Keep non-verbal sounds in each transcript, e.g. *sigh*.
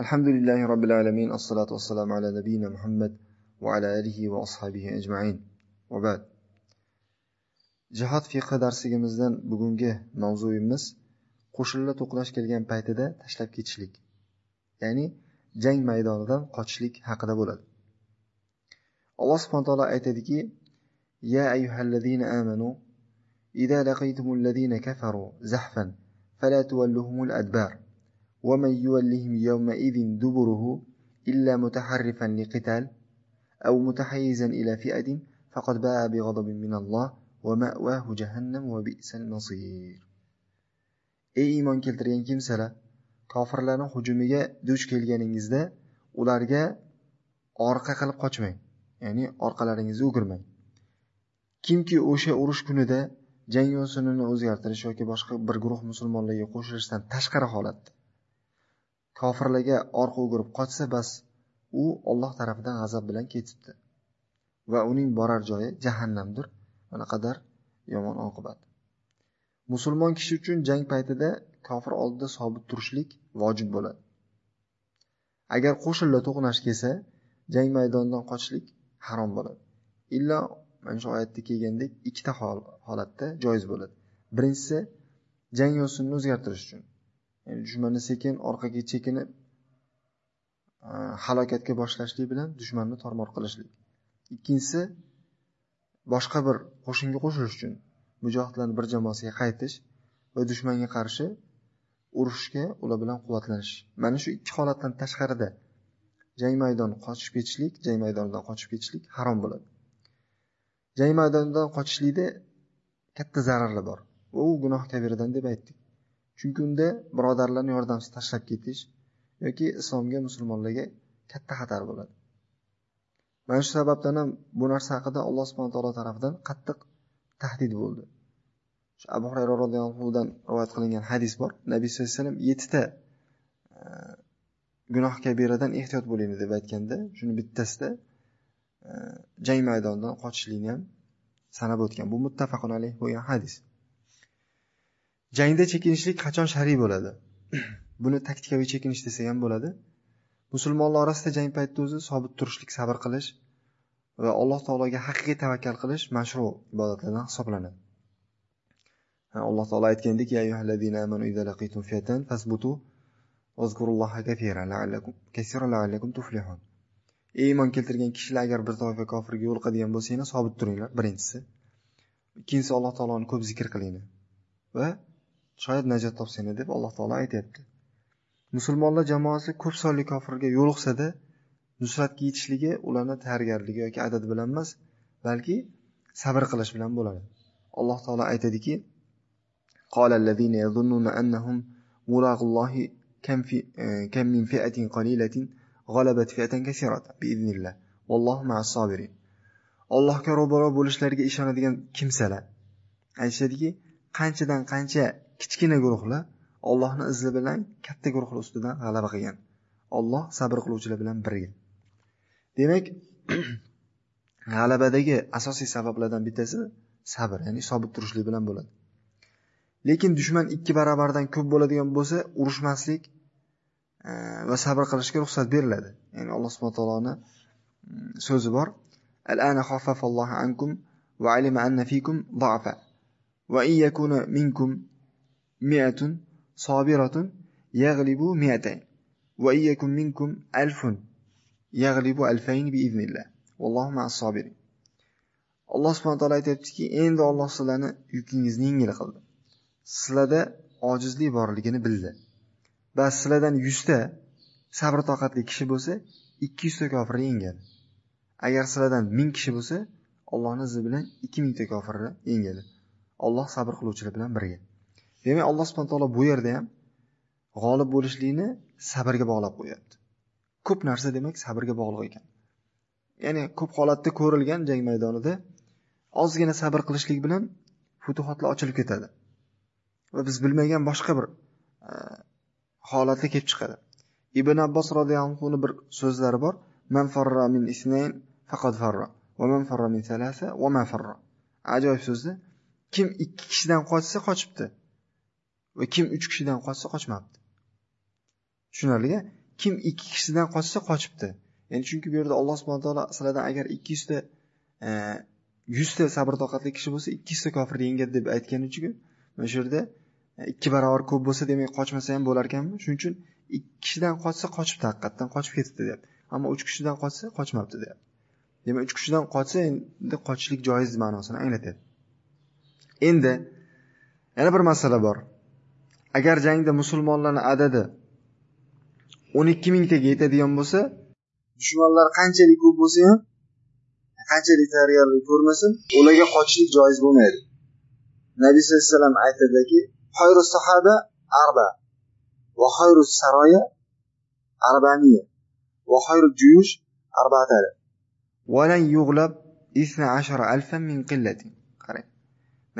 الحمد لله رب العالمين الصلاة والسلام على نبينا محمد وعلى آله وأصحابه أجمعين وبعد jihod fiqhi darsigimizdan bugungi mavzuyimiz qo'shinlar to'qnash kelgan paytida tashlab ketishlik ya'ni jang maydonidan qochishlik haqida bo'ladi alloh subhana taolo aytadiki ya ayyuhallazina amanu إذا لقيتم الذين كفروا زحفا فلا تولوهم الأدبار ومن يولهم يومئذ دبره إلا متحرفا لقتال أو متحيزا إلى فئة فقد باء بغضب من الله ومأواه جهنم وبئس المصير ey iymon keltirgan kimsalar kofirlarning hujumiga duch kelganingizda ularga orqa qilib qochmang ya'ni orqalaringizni o'girmang kimki o'sha urush kunida jang yo'sinini o'zgartirish yoki boshqa bir guruh musulmonlarga qo'shilishdan tashqari holatda kofirlarga orqa o'girib qochsa bas u olloh tarafidan g'azab bilan ketibdi. Va uning borar joyi jahannamdir qadar yomon oqibat. Musulmon kishi uchun jang paytida kofir oldida sobit turishlik vojib bo'ladi. Agar qo'shinlar to'qnash kelsa jang maydonidan qochishlik harom bo'ladi. Illo mana shu oyatda kelgandek ikkita holatda joiz bo'ladi. Birinchisi jang yo'sinini o'zgartirish uchun. Dushmanni sekin orqaga chekinib e, halokatga boshlashlik bilan dushmanni tormor qilishlik. Ikkinchisi boshqa bir qo'shinga qo'shilish uchun mujohidlarni bir jamoasiga qaytish va dushmanga qarshi urushga ular bilan quvvatlanish. Mana shu ikki holatdan tashqarida jang maydoni qochib ketishlik jang maydonidan qochib ketishlik harom bo'ladi. Jang maydonidan qochishlikda katta zararlar bor. Va u gunoh kabiradan deb aytdik. Chunki unda birodarlarni yordamsiz tashlab ketish yoki islomga musulmonlarga katta xatar bo'ladi. Mana shu sababdan ham bu narsa haqida alloh subhana taolo tarafidan qattiq tahdid bo'ldi. Shu abu hurayra roziyallohu anhudan rivoyat qilingan hadis bor. Nabiy sallallohu alayhi vasallam yettita e, gunoh kabiradan ehtiyot bo'linglar deb aytganda shuni bittasida e, jang maydonidan qochishlikni ham sanab o'tgan. Bu muttafaqun alayh bo'lgan hadis. Jangda chekinishlik qachon shar'iy bo'ladi? *clears throat* Buni taktikaviy chekinish desak ham bo'ladi. Musulmonlar orasida jang paytida o'zi sobit turishlik sabr qilish va alloh taologa haqiqiy tavakkal qilish mashru ibodatlardan hisoblanadi. Alloh taolo aytgandek ey iymon keltirgan kishilar agar bir toifa kofirga yo'liqadigan bo'lsanglar sobit turinglar birinchisi. Ikkinchisi alloh taoloni ko'p zikr qilinglar va shoyat najot topsanglar deb alloh taolo aytyapti musulmonlar jamoasi ko'p sonli kofirga yo'liqsada nusratga yetishligi ularni tayyorgarligi yoki adadi bilan emas balki sabr qilish bilan bo'ladi alloh taolo aytadiki قال الذين يظنون أنهم ملاق الله كم, في كم من فئة قليلة غلبت فئة كثيرة بإذن الله والله مع الصابرين allohga ro'baro bo'lishlariga ishonadigan kimsalar aytishadiki qanchadan qancha kichkina guruhlar Allohning izi bilan katta guruhlar ustidan g'alaba qilgan. Alloh sabr qiluvchilar bilan birga. Demak, *clears throat* g'alabadagi asosiy sabablardan bittasi sabr, ya'ni sobit turishlik bilan bo'ladi. Lekin dushman ikki barobardan ko'p bo'ladigan bo'lsa, urushmaslik e, va sabr qilishga ruxsat beriladi. Ya'ni Alloh subhanahu taoloning mm, so'zi bor. Al-ana ankum va alima anna fikum minkum مئة صابرة يغلب مئتين وإن يكن منكم ألف يغلب ألفين بإذن الله والله مع الصابرين alloh subhana taolo aytyaptiki endi olloh sizlarni yukingizni yengil qildi sizlarda ojizlik borligini bildi bas sizlardan yuzta sabr toqatli kishi bo'lsa ikki yuzta kofirni yengadi agar sizlardan ming kishi bo'lsa ollohni izni bilan ikki mingta kofirni yengadi olloh sabr qiluvchilar bilan birga Demak alloh subhana taolo bu yerda ham g'olib bo'lishlikni sabrga bog'lab qo'yapti. Ko'p narsa demak sabrga bog'liq ekan. Ya'ni ko'p holatda ko'rilgan jang maydonida ozgina sabr qilishlik bilan futuhatlar ochilib ketadi. Va biz bilmagan boshqa bir e, holatda kelib chiqadi. Ibn abbos roziyallohu anhuni bir so'zlari bor. Man farra min isnayn faqad farra. Va man farra min salasa va ma farra. Ajoyib so'zda kim ikki kishidan qochsa qochibdi. Va kim uch kishidan qochsa qochmabdi. Tushunarlia kim ikki kishidan qochsa qochibdi. Ya'ni chunki bu yerda alloh subhana taolo sizlardan agar ikki e, yuzta yuzta sabr toqatli kishi bo'lsa ikki yuzta kofirni yengadi deb aytgani uchun mana shu yerda e, ikki barobar ko'p bo'lsa demak qochmasa ham bo'lar ekanmi? Shuning uchun ikki kishidan qochsa qochibdi haqiqatdan qochib ketibdi deyapti. Ammo uch kishidan qochsa qochmabdi deyapti. Demak uch kishidan qochsa endi qochishlik joiz ma'nosini anglatadi endi yana bir masala bor. Agar jangda musulmonlarni adadi o'n ikki mingtaga yetadigan bo'lsa dushmanlar qanchalik ko'p bo'lsa ham qanchalik tayyorgarlik ko'rmasin ularga qochishlik joiz bo'lmaydi. Nabiy sallallohu alayhi vasallam aytadiki xayru sahaba arba va xayru saroya va xayru juyush arbatala valan yug'lab isna ashara alfan min qarang.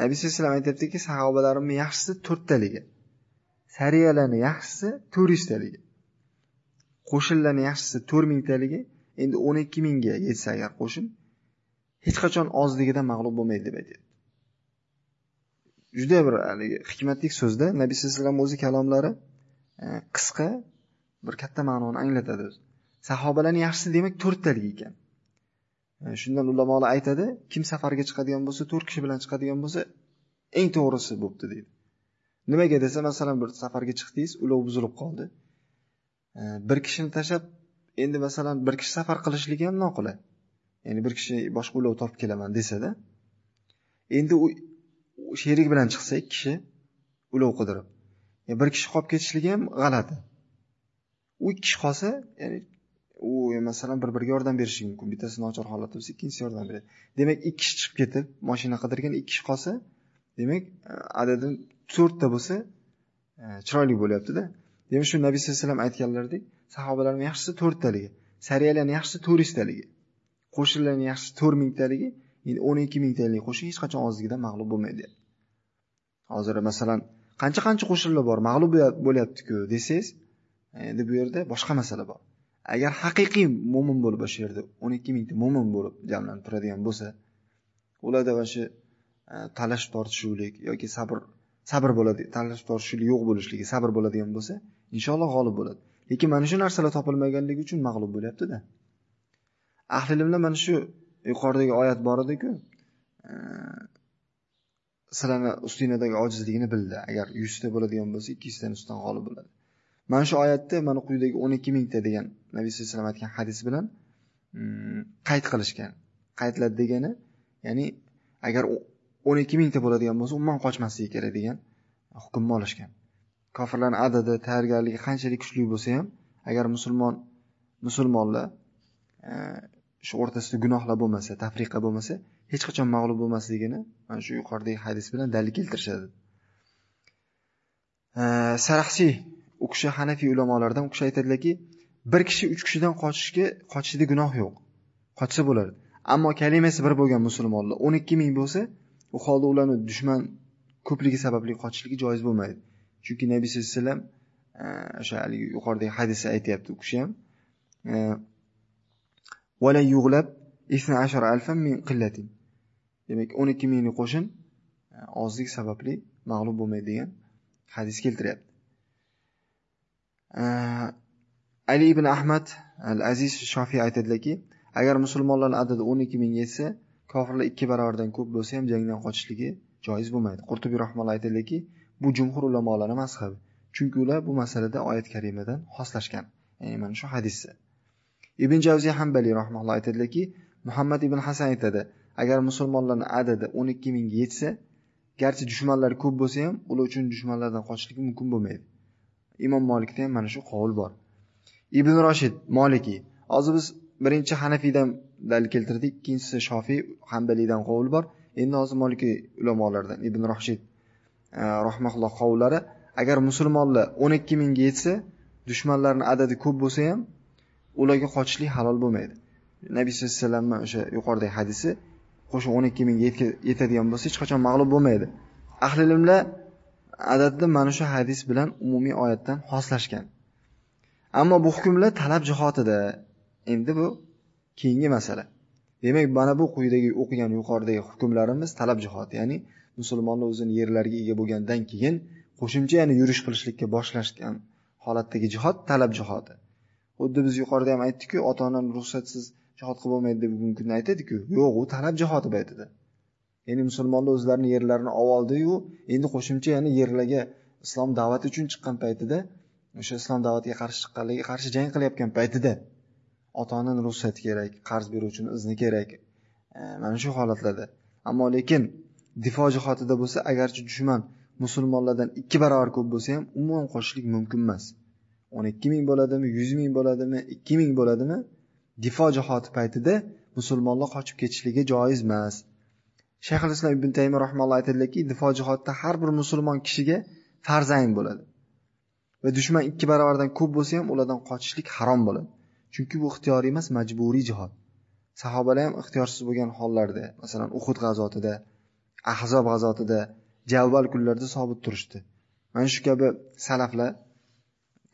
Nabiy sallallohu alayhi vasallam aytyaptiki sahobalarimni yaxshisi to'rttaligi sariyalarni yaxshisi to'rt yuztaligi qo'shinlarni yaxshisi to'rt mingtaligi endi o'n ikki mingga yetsa agar qo'shin hech qachon ozligidan mag'lub bo'lmaydi deb aytyapti. Juda bir haligi hikmatli so'zda nabiy sallallohu alayhi vasallam o'zi kalomlari e, qisqa bir katta ma'noni anglatadi. Sahobalarni yaxshisi demak to'rttalik ekan. E, shundan ulamolar aytadi kim safarga chiqadigan bo'lsa to'rt kishi bilan chiqadigan bo'lsa eng to'g'risi bo'libdi deydi. Nimaga desa masalan bir safarga chiqdingiz ulov buzilib qoldi. Bir kishini tashlab endi masalan bir kishi safar qilishligi ham noqulay. Ya'ni bir kishi boshqa ulov topib kelaman desada endi u sherik bilan chiqsa ikki kishi ulov qidirib e, bir kishi qolib ketishligi ham g'alati. U ikki kishi qolsa ya'ni u e, masalan bir biriga yordam berishi mumkin. Bittasi nochor holatda bo'lsa ikkinchisi yordam beradi demak ikki kishi chiqib ketib moshina qidirgan ikki kishi qolsa demak e, adadi to'rtta bo'lsa e, chiroyli bo'lyaptida. Demak shu nabiy sallallohu alayhi vasallam aytganlaridek sahobalarni yaxshisi to'rttaligi sariyalarni yaxshisi to'rt yuztaligi qo'shinlarni yaxshisi to'rt mingtaligi endi o'n ikki mingtalik qo'shin hech qachon ozligidan mag'lub bo'lmaydi hozir masalan qancha qancha qo'shinlar bor mag'lub bo'lyaptiku desangiz e, endi bu yerda boshqa masala bor. Agar haqiqiy mo'min bo'lib o'sha yerda o'n ikki mingta mo'min bo'lib jamlanib turadigan bo'lsa ularda mana shu e, talash tortishuvlik yoki sabr sabr bo'ladi tanlash tortishuvlik yo'q bo'lishligi sabr bo'ladigan bo'lsa inshaalloh g'olib bo'ladi. Lekin mana shu narsalar topilmaganligi uchun mag'lub bo'lyaptida. Ahli ilmlar mana shu yuqoridagi oyat bor ediku e, sizlarni ustinglardagi ojizligini bildi. Agar yuzta bo'ladigan bo'lsa ikki yuztani ustidan g'olib bo'ladi. Mana shu oyatda mana quyidagi o'n ikki mingta degan nabiy sallallohu alayhi vasallam aytgan hadis bilan mm, qayd qilishgan. Qaydladi degani ya'ni agar o'n ikki mingta bo'ladigan bo'lsa umuman qochmasligi kerak degan hukmni olishgan. Kofirlarni adadi tayyorgarligi qanchalik kuchli bo'lsa ham agar musulmon musulmonlar e, shu o'rtasida gunohlar bo'lmasa tafriqa bo'lmasa hech qachon mag'lub bo'lmasligini mana shu yuqoridagi hadis bilan dalil keltirishadi. E, saraxsiy u kishi hanafiy ulamolardan u kishi aytadilarki bir kishi uch kishidan qochishga qochishda gunoh yo'q qochsa bo'ladi. Ammo kalimasi bir bo'lgan musulmonlar o'n ikki ming bo'lsa u holda ularni dushman ko'pligi sababli qochishligi joiz bo'lmaydi. Chunki nabiy sallallohu alayhi vasallam eh, o'sha haligi yuqoridagi hadisda aytyapti u kishi ham e, demak o'n ikki minglik qo'shin eh, ozlik sababli mag'lub bo'lmaydi degan hadis keltiryapti. Ali ibn ahmad al aziz shofiy aytadilarki agar musulmonlarni adadi o'n ikki ming yetsa kofirlar ikki barobardan ko'p bo'lsa ham jangdan qochishligi joiz bo'lmaydi. Qurtubiy rahmonlar aytadiki bu jumhur ulamolarni mazhabi. Chunki ular bu masalada oyat karimadan xoslashgan. Ya'ni mana shu hadisni ibn javziy hambaliy rahmalloh aytadilarki muhammad ibn hasan aytadi agar musulmonlarni adadi o'n ikki mingga yetsa garchi dushmanlar ko'p bo'lsa ham ular uchun dushmanlardan qochishlik mumkin bo'lmaydi. Imom molikda ham mana shu qovul bor. Ibn roshid molikiy hozir biz birinchi hanafiydan dalil keltirdik. Ikkinchisi shofiy hambalidan qovul bor. Endi hozir molikiy ulamolardan ibn rohshid e, rahmaulloh qovullari agar musulmonlar o'n ikki mingga yetsa dushmanlarni adadi ko'p bo'lsa ham ularga qochishlik halol bo'lmaydi. Nabiy sallallohu alayhi vasallamni o'sha yuqoridagi hadisi qo'shin o'n ikki mingga yetadigan bo'lsa hech qachon mag'lub bo'lmaydi. Ahli ilmlar adadni mana shu hadis bilan umumiy oyatdan xoslashgan. Ammo bu hukmlar talab jihatida. Endi bu keyingi masala demak mana bu quyidagi o'qigan yuqoridagi hukmlarimiz talab jihati, ya'ni musulmonlar o'zini yerlariga ega bo'lgandan keyin qo'shimcha ya'ni yurish qilishlikka boshlashgan holatdagi jihod talab jihodi. xuddi biz yuqorida ham aytdikku ota onani ruxsatsiz jihod qilib bo'lmaydi deb bugungi kunda aytadiku yo'q u talab jihodi paytida ya'ni musulmonlar o'zlarini yerlarini olib oldiyu endi qo'shimcha ya'ni yerlarga islom da'vati uchun chiqqan paytida o'sha islom da'vatiga qarshi chiqqanlarga qarshi jang qilayotgan paytida ota onani ruxsati kerak qarz beruvchini izni kerak. E, mana shu holatlarda. Ammo lekin difo jihatida bo'lsa agarchi dushman musulmonlardan ikki barobar ko'p bo'lsa ham umuman qochishlik mumkin emas. O'n ikki ming bo'ladimi yuz ming bo'ladimi ikki ming bo'ladimi? Difo jihoti paytida musulmonlar qochib ketishligi joiz emas. Shayxul islom ibn taymiy rahmalloh aytadilarki difo jihodda har bir musulmon kishiga farzayn bo'ladi. Va dushman ikki barobardan ko'p bo'lsa ham ulardan qochishlik harom bo'ladi. Chunki bu ixtiyoriy emas majburiy jihod. Sahobalar ham ixtiyorsiz bo'lgan hollarda masalan uhud g'azotida ahzob g'azotida javval kunlarda sobit turishdi. Mana shu kabi salaflar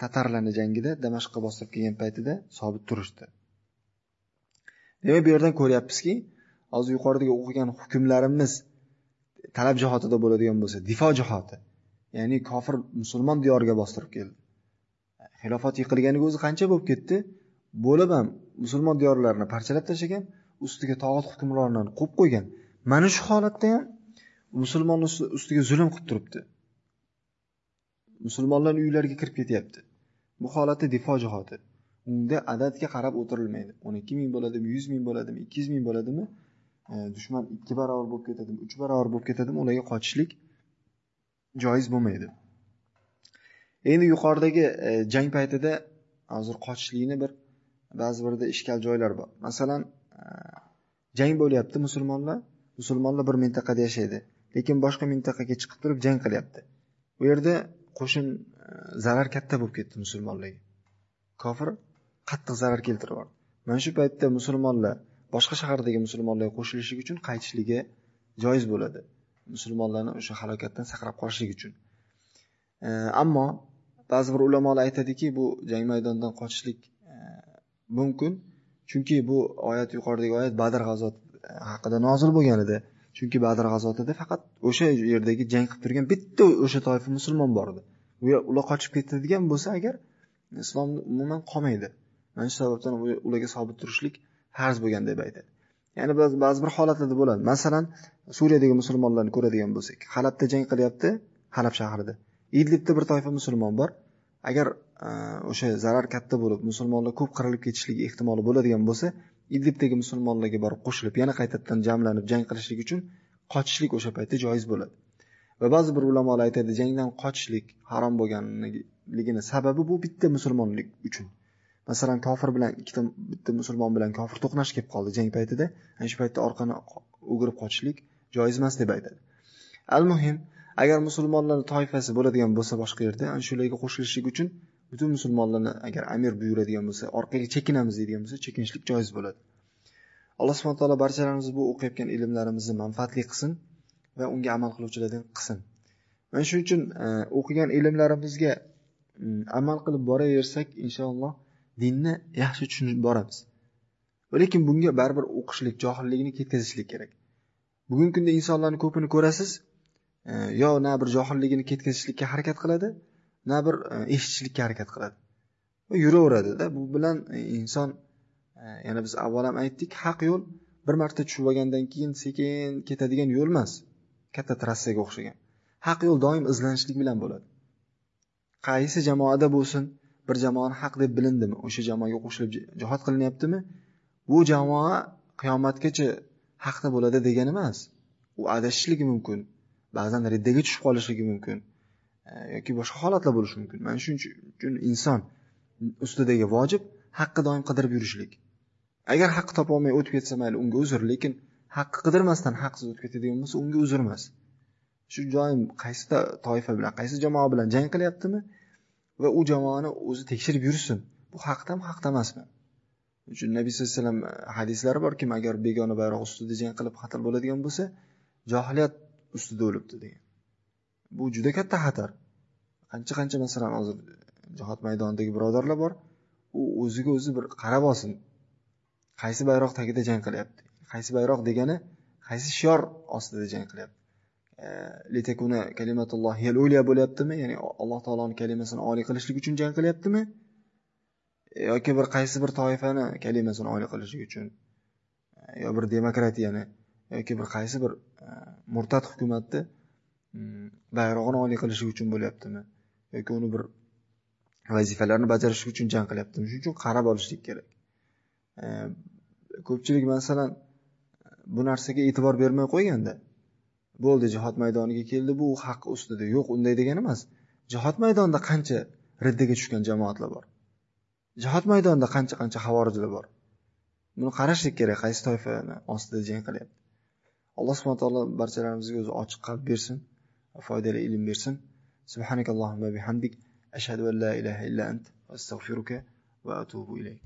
tatarlarni jangida damashqqa bostirib kelgan paytida sobit turishdi. Demak bu yerdan ko'ryapmizki hozir yuqoridagi o'qigan hukmlarimiz talab jihodida bo'ladigan bo'lsa difo jihoti ya'ni kofir musulmon diyoriga bostirib keldi. Xilofat yiqilganiga o'zi qancha bo'lib ketdi? Bo'lib ham musulmon diyorlarini parchalab tashlagan ustiga tog'ut hukmronlarini qo'yib qo'ygan. Mana shu holatda ham musulmon ustiga zulm qilib turibdi. Musulmonlarni uylariga kirib ketyapti. Bu holatda difo jihoti unda adadga qarab o'tirilmaydi. O'n ikki ming bo'ladimi yuz ming bo'ladimi ikki yuz ming bo'ladimi? E, dushman ikki barobar bo'lib ketadimi uch barobar bo'lib ketadimi ularga qochishlik joiz bo'lmaydi. Endi yuqoridagi e, jang paytida hozir qochishlikni bir ba'zi birda ishkal joylar bor. Masalan e, jang bo'lyapti musulmonlar. Musulmonlar bir mintaqada yashaydi lekin boshqa mintaqaga chiqib turib jang qilyapti. U yerda qo'shin e, zarar katta bo'lib ketdi musulmonlarga. Kofir qattiq zarar keltirib yubordi mana shu paytda musulmonlar boshqa shahardagi musulmonlarga qo'shilishlik uchun qaytishligi joiz bo'ladi. Musulmonlarni o'sha halokatdan saqlab qolishlik uchun. E, ammo ba'zi bir ulamolar aytadiki bu jang maydonidan qochishlik mumkin. Chunki bu oyat yuqoridagi oyat badr g'azoti e, haqida nozil bo'lgan edi. Chunki badr g'azotida faqat o'sha yerdagi jang qilib turgan bitta o'sha toifa musulmon bor edi. Ular qochib ketadigan bo'lsa agar islom umuman qolmaydi. Mana shu sababdan ularga sobit turishlik farz bo'lgan deb aytadi. Ya'ni ba'zi bir holatlarda bo'ladi. Masalan suriyadagi musulmonlarni ko'radigan bo'lsak halabda jang qilyapti halab shahrida. Idlibda bir toifa musulmon bor. Agar Э, o'sha zarar katta bo'lib musulmonlar ko'p qirilib ketishligi ehtimoli bo'ladigan bo'lsa idlibdagi musulmonlarga borib qo'shilib yana qaytadan jamlanib jang qilishlik uchun qochishlik o'sha paytda joiz bo'ladi. Va ba'zi bir ulamolar aytadi jangdan qochishlik harom bo'lganligini sababi bu bitta musulmonlik uchun. Masalan kofir bilan ikkita bitta musulmon bilan kofir to'qnash kelib qoldi jang paytida. Ana shu paytda orqani o'girib qochishlik joiz emas deb aytadi. Al muhim agar musulmonlar toifasi bo'ladigan bo'lsa boshqa yerda ana shularga qo'shilishlik uchun butun musulmonlarni agar amir buyuradigan bo'lsa orqaga chekinamiz deydigan bo'lsa chekinishlik joiz bo'ladi. Alloh subhana taolo barchalarimizni bu o'qiyotgan ilmlarimizni manfaatli qilsin va unga amal qiluvchilardan qilsin. Mana shuning uchun e, o'qigan ilmlarimizga mm, amal qilib boraversak inshaalloh dinni yaxshi tushunib boramiz. Lekin bunga baribir o'qishlik johillikni ketkazishlik kerak. Bugungi kunda insonlarni ko'pini ko'rasiz e, yo na bir johilligini ketkazishlikka harakat qiladi na bir e, eshitishlikka harakat qiladi. Va yuraveradida bu bilan e, inson e, yana biz avval ham aytdik haq yo'l bir marta tushib olgandan keyin sekin ketadigan yo'l emas. Katta trassaga o'xshagan. Haq yo'l doim izlanishlik bilan bo'ladi. Qaysi jamoada bo'lsin bir jamoani haq deb bilindimi o'sha jamoaga qo'shilib jihod qilinyaptimi bu jamoa qiyomatgacha haqda bo'ladi degani emas. U adashishligi mumkin ba'zan riddaga tushib qolishligi mumkin. Yoki boshqa holatlar bo'lishi mumkin. Mana shuning uchun inson ustidagi vojib haqqi doim qidirib yurishlik. Agar haqqi topolmay o'tib ketsa mayli unga uzr lekin haqqi qidirmasdan haqsiz o'tib ketadigan bo'lsa unga uzr emas shu doim qaysi toifa bilan qaysi jamoa bilan jang qilyaptimi va u jamoani o'zi tekshirib yursin bu haqdami haqda emasmi? Uchun nabiy sallallohu alayhi vasallam e, hadislari bor kim agar begona bayroq ustida jang qilib qatl bo'ladigan bo'lsa johiliyat ustida o'libdi degan. Bu juda katta xatar. Qancha qancha masalan hozir jihod maydonidagi birodarlar bor u o'ziga o'zi bir qarab olsin. Qaysi bayroq tagida jang qilyapti? Qaysi bayroq degani qaysi shior ostida jang qilyapti? Litakuna kalimatulloh o'lya bo'lyaptimi? Ya'ni alloh taoloni kalimasini oliy qilishlik uchun jang qilyaptimi? E, yoki bir qaysi bir toifani kalimasini oliy qilishlik uchun e, yo bir demokratiyani yoki bir qaysi bir e, murtad hukumatni Hmm. bayrog'ini oliy qilishi uchun bo'lyaptimi? Yoki uni bir vazifalarni bajarish uchun jang qilyaptimi? Shuning uchun qarab olishlik kerak. Ko'pchilik masalan bu narsaga e'tibor bermay qo'yganda bo'ldi jihod maydoniga keldi bu haq ustida yo'q unday degani emas. Jihod maydonida qancha riddaga tushgan jamoatlar bor? Jihod maydonida qancha qancha havorijlar bor? Buni qarashlik kerak qaysi toifani ostida jang qilyapti? Alloh subhana taolo barchalarimizga o'zi ochiq qalb bersin. وفؤاد لئيم مرسم سبحانك اللهم بحمدك أشهد أن لا إله إلا أنت وأستغفرك وأتوب إليك.